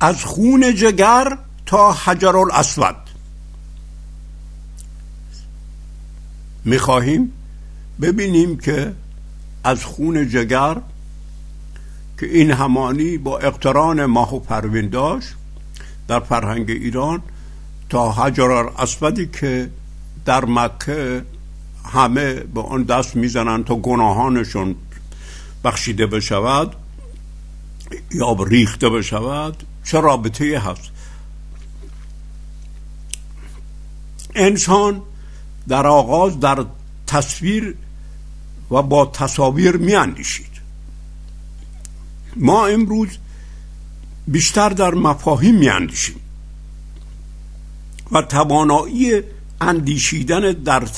از خون جگر تا حجر الاسود می‌خواهیم ببینیم که از خون جگر که این همانی با اقتران ماه و پروین داشت در فرهنگ ایران تا حجر اسودی که در مکه همه به آن دست می‌زنند تا گناهانشون بخشیده بشود یا ریخته بشود چه رابطه هست؟ انسان در آغاز در تصویر و با تصاویر می اندیشید ما امروز بیشتر در مفاهیم می اندیشیم و توانایی اندیشیدن در,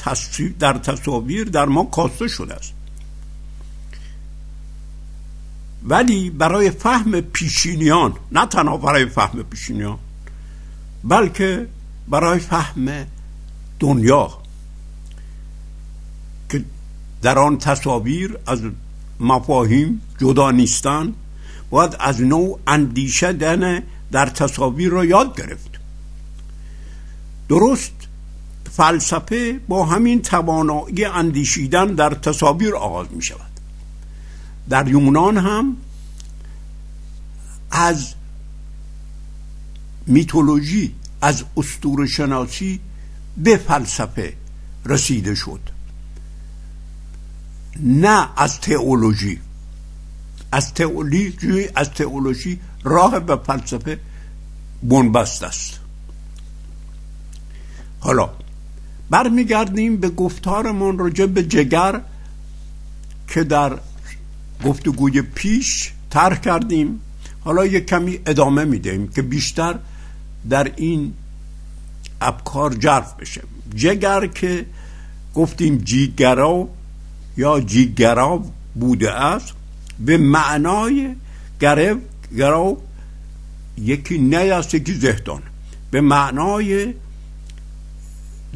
در تصاویر در ما کاسته شده است. ولی برای فهم پیشینیان نه تنها برای فهم پیشینیان بلکه برای فهم دنیا که در آن تصاویر از مفاهیم جدا نیستن باید از نوع اندیشدن در تصاویر را یاد گرفت. درست فلسفه با همین توانایی اندیشیدن در تصاویر آغاز می شود در یونان هم از میتولوژی از استور شناسی به فلسفه رسیده شد. نه از تئولوژی. از تئولوژی از تئولوژی راه به فلسفه بنبست است. حالا برمیگردیم به گفتارمون راجع به جگر که در گفتگوی پیش طرح کردیم. حالا یک کمی ادامه می‌دهیم که بیشتر در این ابکار جرف بشه. جگر که گفتیم جیگرا یا جیگرا بوده است به معنای گرو گرو یکی نه است یکی زهدان. به معنای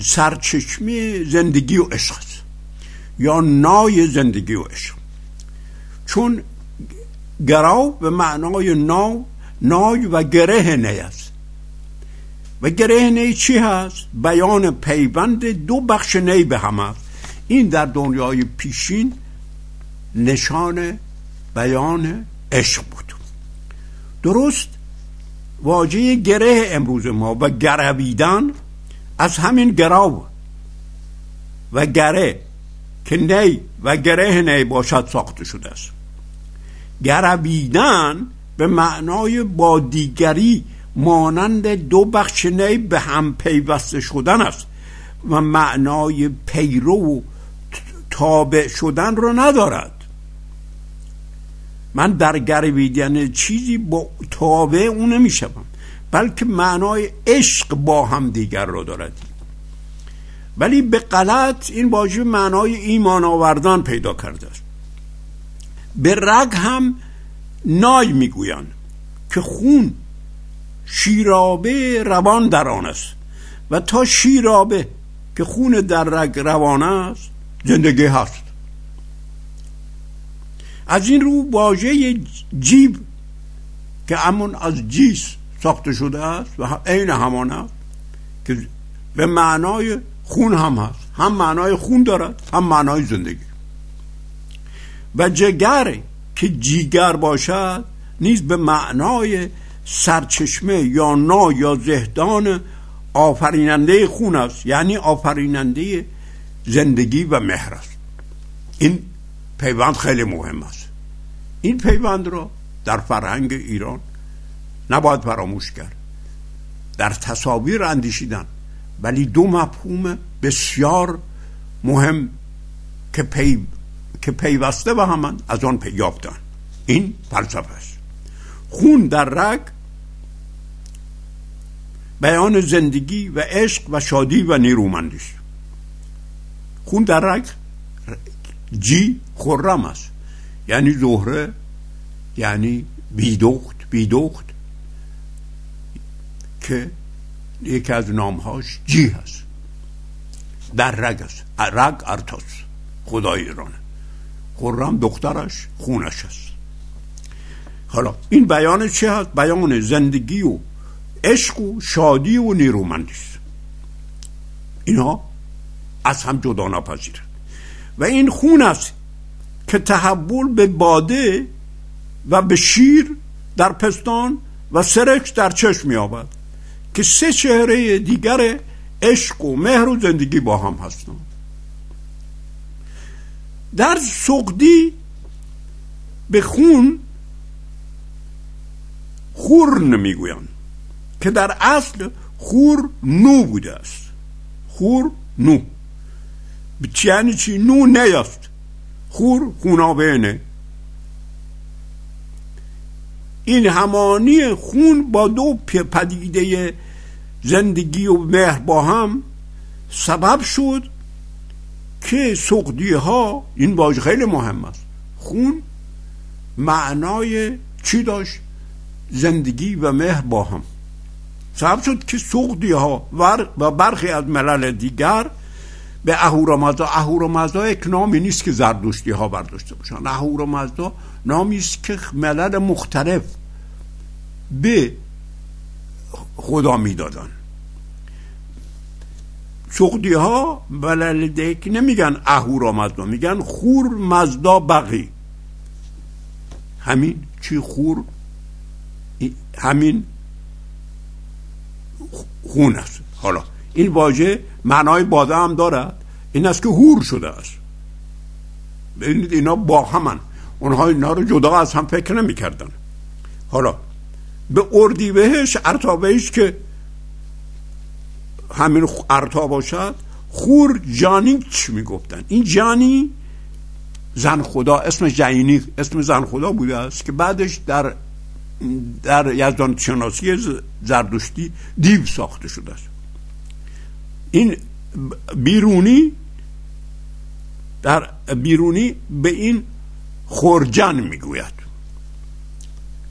سرچشمه زندگی و عشق است. یا نای زندگی و عشق. چون گراو به معنای ناو نای و گره نی است. و گره نی چی هست؟ بیان پیوند دو بخش نی به هم است. این در دنیای پیشین نشان بیان عشق بود. درست واژه گره امروز ما و گرویدن از همین گراو و گره که نی و گره نی باشد ساخته شده است. گرویدن به معنای با دیگری مانند دو بخش نی به هم پیوسته شدن است و معنای پیرو و تابع شدن رو ندارد. من در گرویدن چیزی با تابع اون نمیشم بلکه معنای عشق با هم دیگر رو دارد. ولی به غلط این واژه معنای ایمان آوردن پیدا کرده است. به رگ هم نای می‌گویند که خون شیرابه روان در آن است و تا شیرابه که خون در رگ روان است زندگی هست. از این رو واژه جیب که همون از جیس ساخته شده است و عین همان است که به معنای خون هم هست. هم معنای خون دارد هم معنای زندگی. و جگر که جیگر باشد نیز به معنای سرچشمه یا نا یا زهدان آفریننده خون است. یعنی آفریننده زندگی و مهر است. این پیوند خیلی مهم است. این پیوند را در فرهنگ ایران نباید فراموش کرد. در تصاویر اندیشیدن. ولی دو مفهوم بسیار مهم که پی که پیوسته به همان از آن یافتن این فلسفه است. خون در رگ بیان زندگی و عشق و شادی و نیرومندی است خون در رگ جی خرم است. یعنی زهره یعنی بیدخت بیدخت که یکی از نامهاش جی هست. در رگ است. رگ ارتاس خدای ایرانه. خرم دخترش خونش است. حالا این بیان چه هست؟ بیان زندگی و عشق و شادی و نیرومندی است اینها از هم جدا ناپذیرند و این خون است که تحول به باده و به شیر در پستان و سرکس در چشم میابد که سه چهره دیگر عشق و مهر و زندگی با هم هستند. در سقدی به خون خور نمی‌گویند که در اصل خور نو بوده است. خور نو. یعنی چی؟ نو نیست خور خونابینه. این همانی خون با دو پدیده زندگی و مهر با هم سبب شد که سقدی ها این واژه خیلی مهم است. خون معنای چی داشت؟ زندگی و مهر با هم. سبب شد که سقدی ها و برخی از ملل دیگر به اهورامزدا اهورامزدا یک نامی نیست که زردشتی ها برداشته باشن. اهورامزدا نامی است که ملل مختلف به خدا می‌دادن. سقدی ها دیک نمیگن اهورامزدا میگن خور مزدا بقی. همین چی خور؟ همین خون است. حالا این واژه معنای باده هم دارد. این است که هور شده است. ببینید اینا با همن. اونها اینا رو جدا از هم فکر نمی‌کردن. حالا به اردی بهش ارتابهش که همین ارتا باشد خور جانیچ می‌گفتن؟ این جانی زن خدا اسم جینی اسم زن خدا بوده است که بعدش در در یزدان شناسی زردشتی دیو ساخته شده است. این بیرونی در بیرونی به این خورجن می‌گوید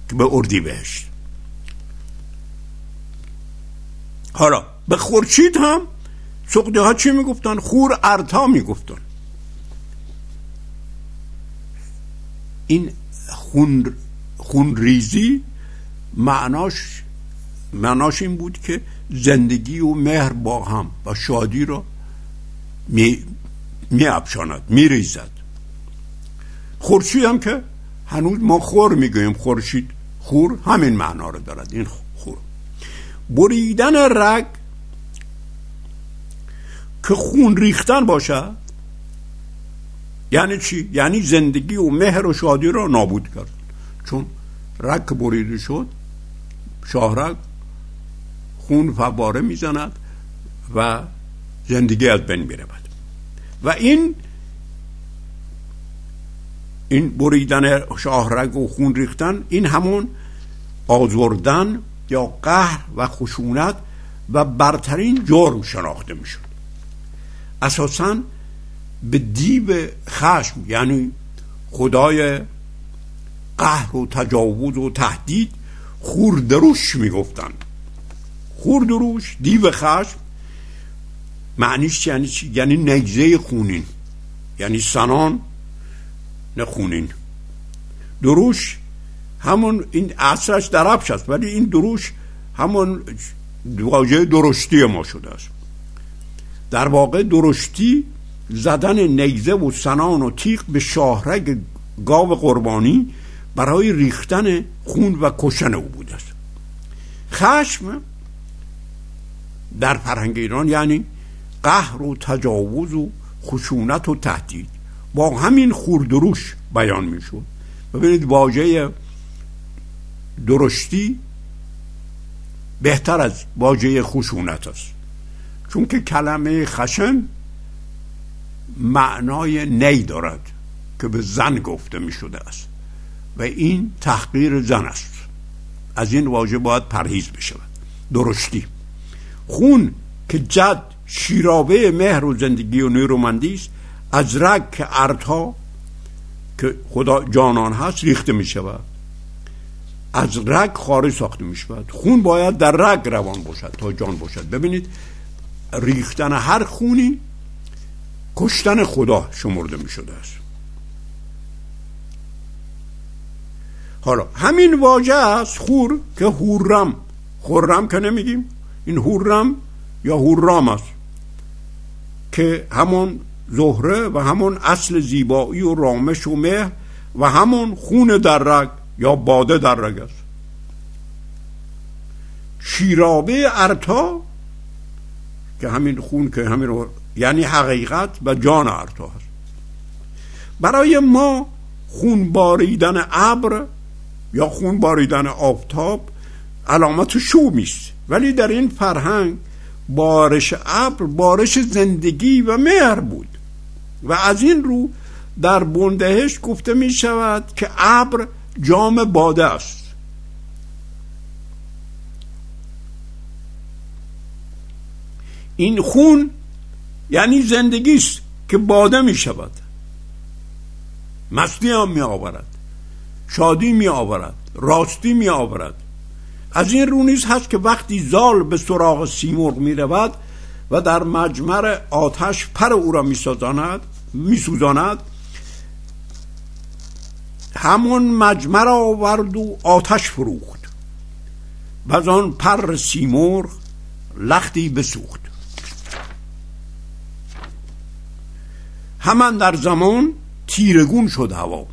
که به اردی بهشت. حالا به خورشید هم سقده ها چی می‌گفتن؟ خور ارتا می‌گفتن. این خون خونریزی معناش معناش این بود که زندگی و مهر با هم و شادی را می, می افشاند می ریزد خورشید هم که هنوز ما خور می‌گوییم خورشید خور همین معنا رو دارد این خور. بریدن رگ که خون ریختن باشد یعنی چی؟ یعنی زندگی و مهر و شادی را نابود کرد. چون رگ بریده شد شاهرگ خون فواره می‌زند و زندگی از بین می‌رود. و این این بریدن شاهرگ و خون ریختن این همون آزردن یا قهر و خشونت و برترین جرم شناخته می‌شد. اساسا به دیو خشم یعنی خدای قهر و تجاوز و تهدید خوردروش می‌گفتن. خوردروش دیو خشم. معنیش یعنی چی؟ یعنی نگزه خونین. یعنی سنان نه خونین. دروش همون این اصلش دربش است ولی این دروش همون واژه درشتی ما شده است. در واقع درشتی زدن نیزه و سنان و تیغ به شاهرگ گاو قربانی برای ریختن خون و کشن او بوده است خشم در فرهنگ ایران یعنی قهر و تجاوز و خشونت و تهدید. با همین خوردروش بیان می‌شد. ببینید واژه درشتی بهتر از واژه خشونت است. چون که کلمه خشن معنای نی دارد که به زن گفته می شده است. و این تحقیر زن است. از این واژه باید پرهیز بشود. درشتی. خون که جد شیرابه مهر و زندگی و نیرومندی است از رگ که که خدا جانان هست ریخته می شود از رگ خارج ساخته می شود خون باید در رگ روان باشد تا جان باشد. ببینید ریختن هر خونی کشتن خدا شمرده می شده است. حالا همین واژه است خور که هورم خورم که نمیگیم. این هورم یا هورام است که همون زهره و همون اصل زیبایی و رامش و مهر و همون خون در رگ یا باده در رگ است. شیرابه ارتا که همین خون که همین یعنی حقیقت و جان ارتا هست برای ما خون باریدن ابر یا خون باریدن آفتاب علامت شومیست ولی در این فرهنگ بارش ابر بارش زندگی و مهر بود. و از این رو در بندهش گفته می شود که ابر جام باده است. این خون یعنی زندگی است که باده می شود مستی هم می آورد شادی می آورد راستی می آورد از این رو نیز هست که وقتی زال به سراغ سیمرغ می رود و در مجمر آتش پر او را می سوزاند همون مجمر آورد و آتش فروخت. و از آن پر سیمرغ لختی بسوخت. همان در زمان تیرگون شد هوا.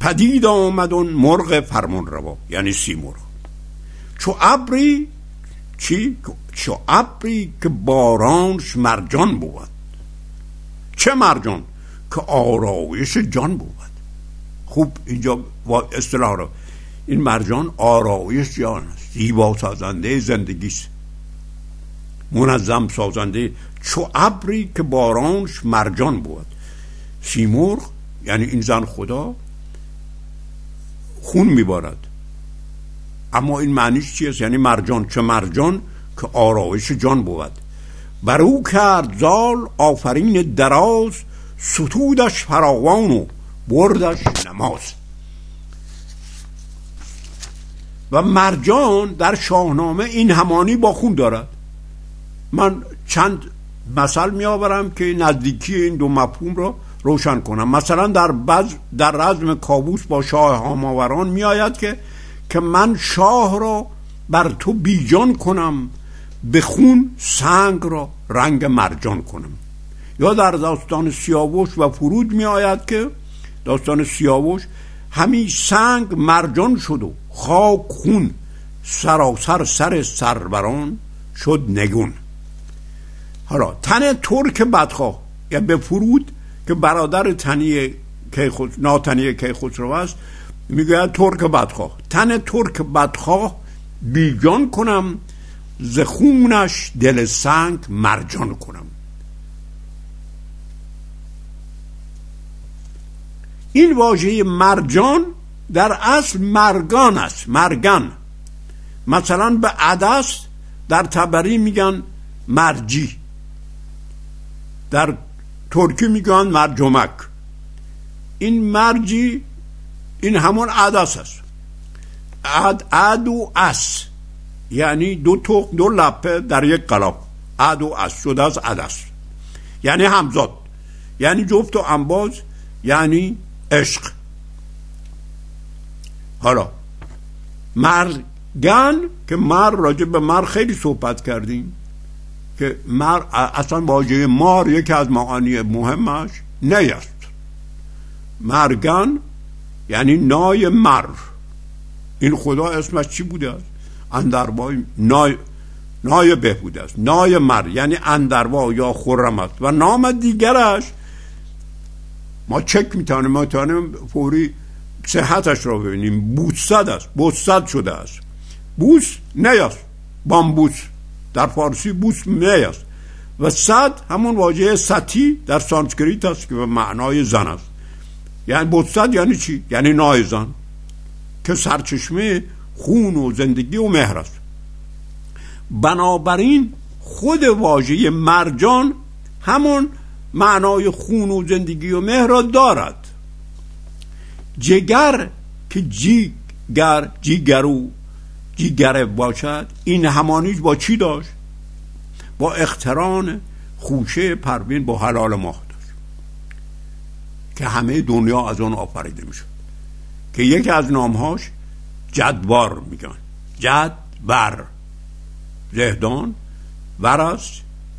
پدید آمد اون مرغ فرمان روا یعنی سیمرغ. چو ابری چی؟ چو ابری که بارانش مرجان بود. چه مرجان؟ که آرایش جان بود. خوب اینجا اصطلاح رو. این مرجان آرایش جان است. زیبا سازنده زندگی منظم سازنده چو ابری که بارانش مرجان بود. سیمرغ یعنی این زن خدا خون میبارد. اما این معنیش چیست؟ یعنی مرجان چه مرجان که آرایش جان بود. بر او کرد زال آفرین دراز ستودش فراوان و بردش نماز. و مرجان در شاهنامه این همانی با خون دارد. من چند مثل می آورم که نزدیکی این دو مفهوم را روشن کنم. مثلا در بز در رزم کابوس با شاه هاماوران می آید که که من شاه را بر تو بیجان کنم به خون سنگ را رنگ مرجان کنم. یا در داستان سیاوش و فرود می آید که داستان سیاوش همی سنگ مرجان شد و خاک خون سراسر سر سروران شد نگون. حالا تن ترک بدخواه یا به فرود که برادر تنی خود ناتنی رو است می‌گوید ترک بدخواه. تن ترک بدخواه بیجان کنم زخونش دل سنگ مرجان کنم. این واژه مرجان در اصل مرگان است مرگان مثلا به عدس در تبری میگن مرجی. در ترکی میگن مرجمک این مرجی این همون عدس است. عد, عد و اس یعنی دو توق دو لپه در یک قلاب. عد و اس شده از عدس. یعنی همزاد. یعنی جفت و انباز یعنی عشق. حالا مرگن که مر راجع به مر خیلی صحبت کردیم. که مر اصلا واژه مار یکی از معانی مهمش نیست. مرگن یعنی نای مر. این خدا اسمش چی بوده است؟ اندربای نای نای بهبوده است. نای مر یعنی اندروا یا خرم است. و نام دیگرش ما چک می‌تونیم ما می‌تونیم فوری صحتش را ببینیم. بوسد است بوسد شده است. بوس نیست بامبوس. در فارسی بوس نیست و صد همون واژه ستی در سانسکریت است که به معنای زن است. یعنی بوسد یعنی چی؟ یعنی نای زن. که سرچشمه خون و زندگی و مهر است. بنابراین خود واژه مرجان همون معنای خون و زندگی و مهر را دارد. جگر که جیگر جیگرو جیگره باشد این همانیش با چی داشت؟ با اختران خوشه پروین با حلال ماه داشت. که همه دنیا از آن آفریده می‌شد. که یکی از نامهاش جدوار میگن. جدور زهدان. ور است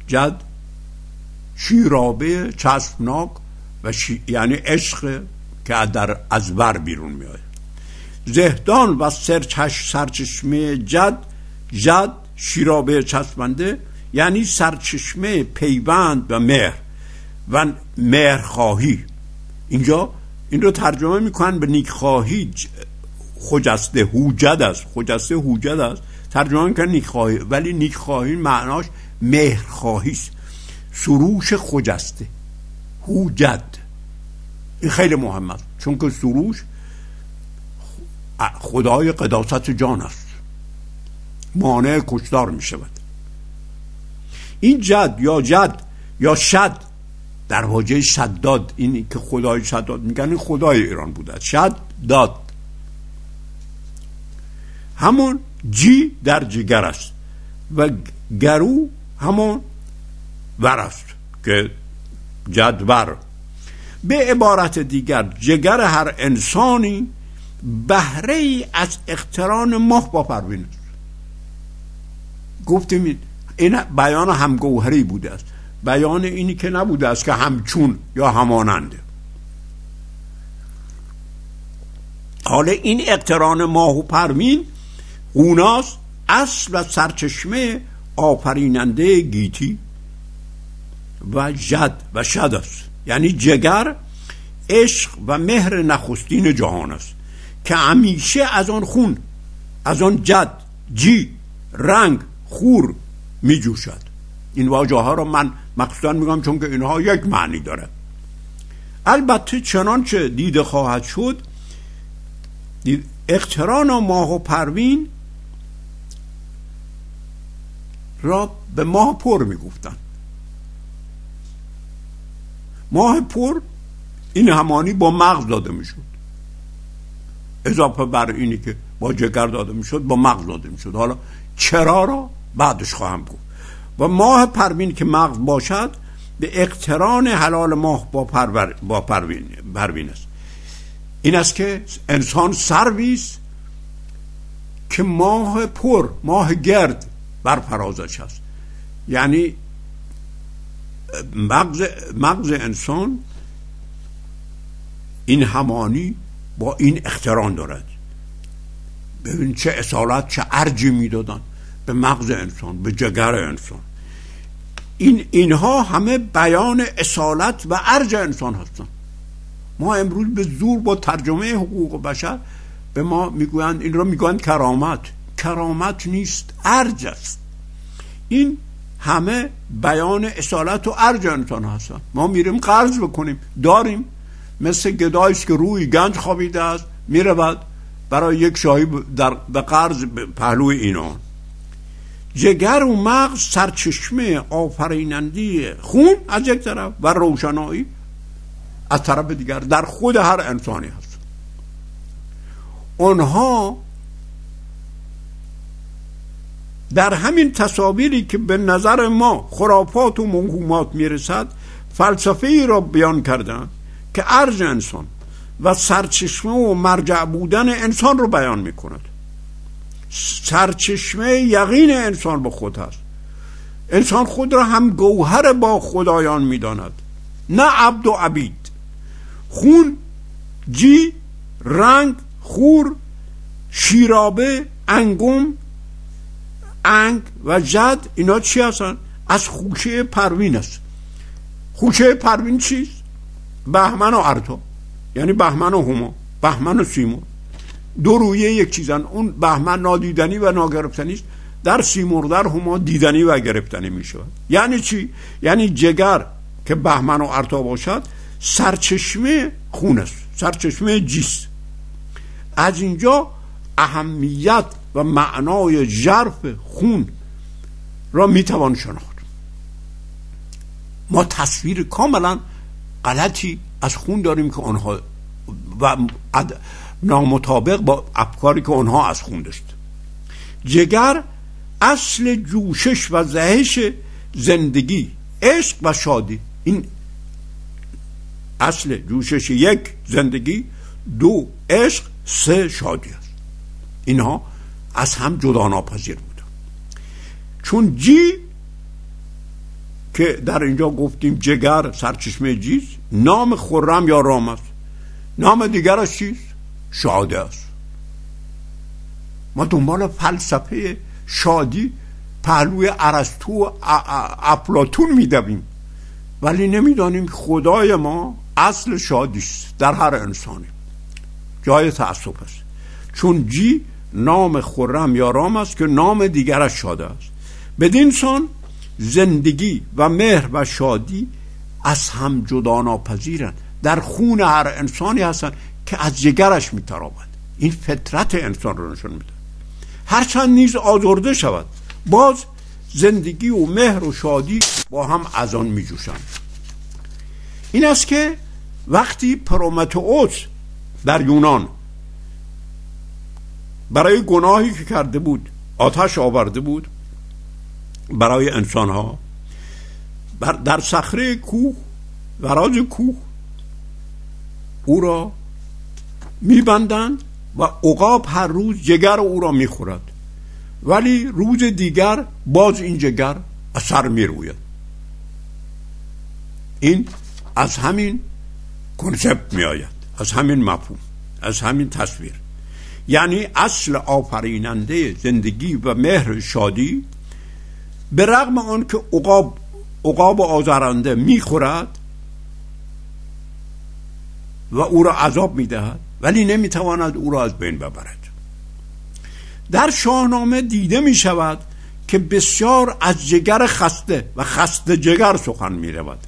جد شیرابه چسبناک و یعنی عشق که در از ور بیرون میاد زهدان و سرچش سرچشمه جد جد شیرابه چسبنده یعنی سرچشمه پیوند و مهر و مهرخواهی. اینجا این رو ترجمه می‌کنن به نیکخواهی. خجسته هوجد است. خجسته هوجد است. ترجمه می‌کنن نیکخواهی. ولی نیکخواهی معناش مهرخواهی است. سروش خجسته هوجد. این خیلی مهم است چون که سروش خدای قداست جان است. مانع کشدار می شود. این جد یا جد یا شد در واژه شداد این که خدای شداد میگن خدای ایران بوده. شد داد همون جی در جگر است و گرو همون ور است که جدور. به عبارت دیگر جگر هر انسانی بهره ای از اقتران ماه با پروین. است گفتیم این بیان همگوهری بوده است. بیان اینی که نبوده است که همچون یا هماننده حالا این اقتران ماه و پروین اوناست اصل و سرچشمه آفریننده گیتی و جد و شد است. یعنی جگر عشق و مهر نخستین جهان است. که همیشه از آن خون از آن جد جی رنگ خور می جوشد این واجه ها رو من مقصودا میگم چون که اینها یک معنی داره البته چنانچه دیده خواهد شد اقتران و ماه و پروین را به ماه پر می‌گفتن. ماه پر این همانی با مغز داده می‌شد. اضافه بر اینی که با جگر داده می‌شد با مغز داده می‌شد. حالا چرا را بعدش خواهم گفت. و ماه پروین که مغز باشد به اقتران حلال ماه با, پرور با پروین, پروین است. این است که انسان سرویس که ماه پر ماه گرد بر فرازش است. یعنی مغز, مغز انسان این همانی با این اختران دارد. ببین چه اصالت چه ارجی می‌دادن به مغز انسان به جگر انسان. این اینها همه بیان اصالت و ارج انسان هستن. ما امروز به زور با ترجمه حقوق بشر به ما می‌گویند این را می‌گویند کرامت. کرامت نیست ارج است. این همه بیان اصالت و ارج انسان هستن. ما میریم قرض بکنیم داریم. مثل گدایست که روی گنج خوابیده است می‌رود برای یک شاهی در به قرض پهلوی اینان جگر و مغز سرچشمه آفرینندی خون از یک طرف و روشنایی از طرف دیگر در خود هر انسانی هست. آنها در همین تصاویری که به نظر ما خرافات و موهومات می‌رسد فلسفه ای را بیان کردن که ارج انسان و سرچشمه و مرجع بودن انسان رو بیان می‌کند. سرچشمه یقین انسان به خود هست. انسان خود را هم گوهر با خدایان می‌داند. نه عبد و عبید. خون جی رنگ خور شیرابه انگم انگ و جد اینا چی هستن؟ از خوشه پروین است. خوشه پروین چیست؟ بهمن و ارتا یعنی بهمن و هما بهمن و سیمون دو رویه یک چیزن. اون بهمن نادیدنی و ناگرفتنی است در در هما دیدنی و گرفتنی می شود یعنی چی؟ یعنی جگر که بهمن و ارتا باشد سرچشمه خون است. سرچشمه جیست از اینجا اهمیت و معنای ژرف خون را می‌توان شناخت. ما تصویر کاملا غلطی از خون داریم که آنها و نامطابق با افکاری که آنها از خون داشت. جگر اصل جوشش و زهش زندگی عشق و شادی. این اصل جوشش یک زندگی. دو عشق. سه شادی است. اینها از هم جدا ناپذیر بود چون جی که در اینجا گفتیم جگر سرچشمه جیست نام خرم یا رام است؟ نام دیگرش چیست شاده است. ما دنبال فلسفه شادی پهلوی ارسطو و افلاتون میدویم. ولی نمی‌دانیم خدای ما اصل شادیست در هر انسانی. جای تأسف است. چون جی نام خرم یا رام است که نام دیگرش شاده است. بدین سان زندگی و مهر و شادی از هم جدا ناپذیرند در خون هر انسانی هستند که از جگرش میترابد این فطرت انسان رو نشون میده. هرچند نیز آزرده شود باز زندگی و مهر و شادی با هم از آن میجوشند. این است که وقتی پرومتئوس در یونان برای گناهی که کرده بود آتش آورده بود برای انسان ها در صخره کوه وراج کوه او را میبندند و عقاب هر روز جگر او را می‌خورد. ولی روز دیگر باز این جگر از سر می‌روید. این از همین کنسپت میآید از همین مفهوم از همین تصویر. یعنی اصل آفریننده زندگی و مهر شادی به رغم آن که عقاب عقاب آزارنده می‌خورد و او را عذاب می‌دهد ولی نمی‌تواند او را از بین ببرد. در شاهنامه دیده می شود که بسیار از جگر خسته و خسته جگر سخن می رود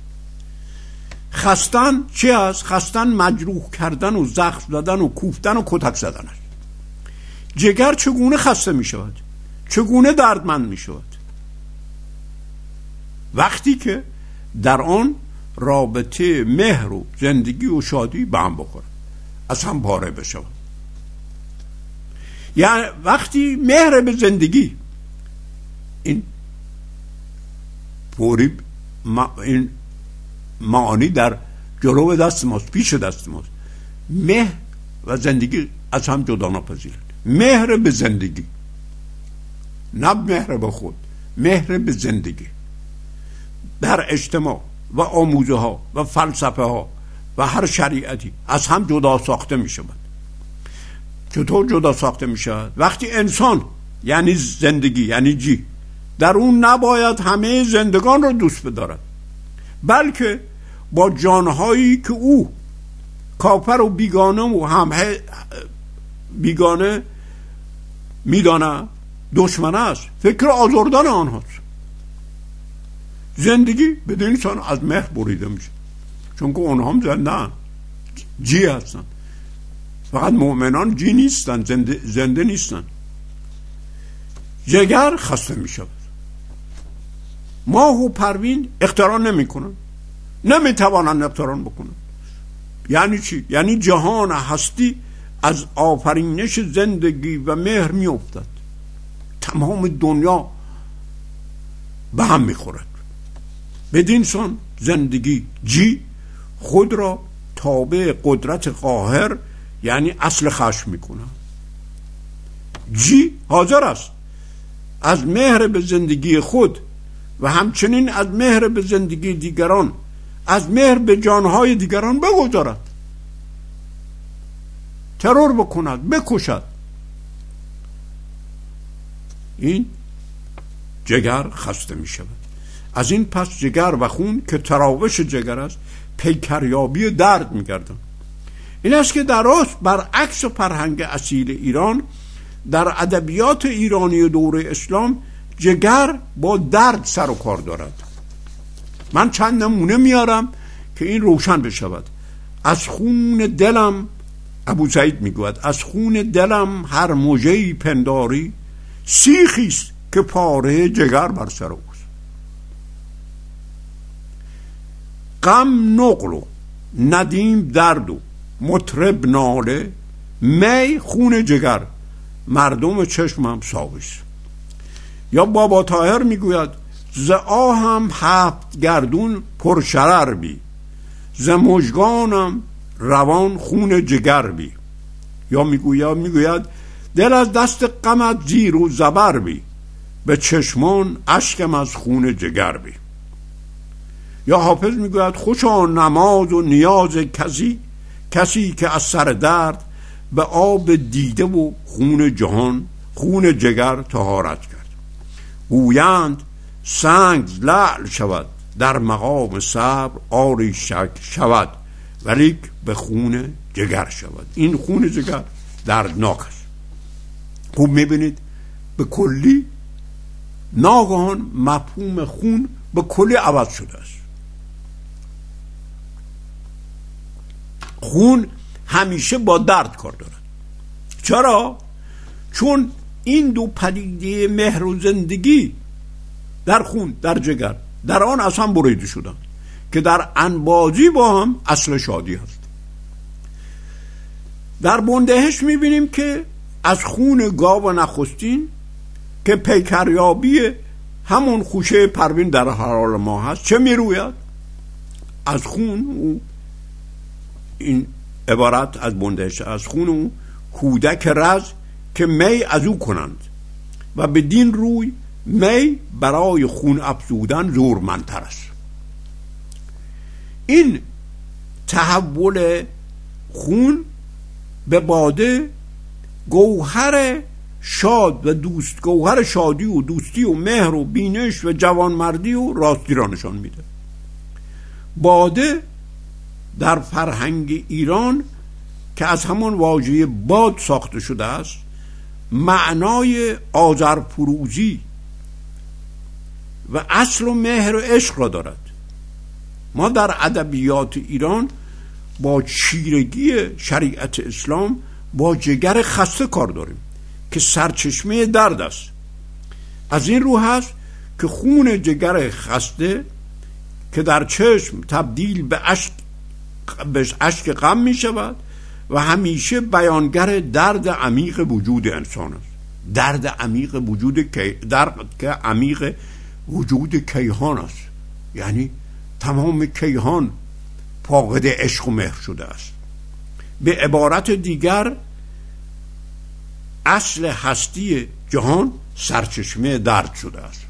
خستن چی است؟ خستن مجروح کردن و زخم زدن و کوفتن و کتک زدن است جگر چگونه خسته می شود چگونه دردمند می شود وقتی که در آن رابطه مهر و زندگی و شادی به هم بخورد از هم پاره بشود یعنی وقتی مهر به زندگی این فوری این معانی در جلو دست ماست پیش دست ماست. مهر و زندگی از هم جدا ناپذیرند مهر به زندگی نه مهر به خود مهر به زندگی. در اجتماع و آموزه ها و فلسفه ها و هر شریعتی از هم جدا ساخته می شود چطور جدا ساخته می شود وقتی انسان یعنی زندگی یعنی جی در اون نباید همه زندگان رو دوست بدارد بلکه با جانهایی که او کافر و بیگانه و هم بیگانه میدانه دشمن است. فکر آزردن آنهاست. زندگی بدین سان از مهر بریده میشه. چون که اونها هم زنده جی هستن. فقط مؤمنان جی نیستن زنده, زنده نیستن. جگر خسته می شود ماه و پروین اختران نمی کنن نمی توانند اختران بکنن. یعنی چی؟ یعنی جهان هستی از آفرینش زندگی و مهر می افتد تمام دنیا به هم می خورد بدین سان زندگی جی خود را تابع قدرت قاهر یعنی اصل خشم می‌کنه. جی حاضر است از مهر به زندگی خود و همچنین از مهر به زندگی دیگران از مهر به جانهای دیگران بگذارد. ترور بکند بکشد. این جگر خسته می شود از این پس جگر و خون که تراوش جگر است پیکریابی درد میگردن این است که در برعکس فرهنگ اصیل ایران در ادبیات ایرانی دوره اسلام جگر با درد سر و کار دارد. من چند نمونه میارم که این روشن بشود. از خون دلم ابو سعید می‌گوید از خون دلم هر موجهی پنداری سیخیست که پاره جگر بر سر اوست غم نقل و ندیم درد و مطرب ناله می خون جگر. مردم چشمم ساویس یا بابا تاهر می‌گوید ز آهم هفت گردون پرشرر بی ز مجگانم روان خون جگر بی. یا می‌گوید می‌گوید دل از دست غمت زیر و زبر بی به چشمان اشکم از خون جگر بی. یا حافظ می‌گوید خوشا نماز و نیاز کسی کسی که از سر درد به آب دیده و خون جهان خون جگر تهارت کرد. گویند سنگ لعل شود در مقام صبر آری شک شود ولیک به خون جگر شود. این خون جگر دردناک است. خوب می‌بینید به کلی ناگهان مفهوم خون به کلی عوض شده است. خون همیشه با درد کار دارد چرا؟ چون این دو پدیده مهر و زندگی در خون در جگر در آن اصلا بریده شدن که در انبازی با هم اصل شادی هست. در بندهش می‌بینیم که از خون گاو نخستین که پیکریابی همون خوشه پروین در حال ما هست چه می‌روید؟ از خون او این عبارت از بندهش از خون او کودک رز که می از او کنند و به دین روی می برای خون افزودن زورمندتر است. این تحول خون به باده گوهر شاد و دوست گوهر شادی و دوستی و مهر و بینش و جوانمردی و راستی را نشان میده. باده در فرهنگ ایران که از همان واژه باد ساخته شده است معنای آذرپروزی و اصل و مهر و عشق را دارد. ما در ادبیات ایران با چیرگی شریعت اسلام با جگر خسته کار داریم که سرچشمه درد است. از این رو هست که خون جگر خسته که در چشم تبدیل به اشک به اشک غم می شود و همیشه بیانگر درد عمیق وجود انسان است. درد عمیق وجود درد که عمیق وجود کیهان است. یعنی تمام کیهان فاقد عشق و مهر شده است. به عبارت دیگر اصل هستی جهان سرچشمه درد شده است.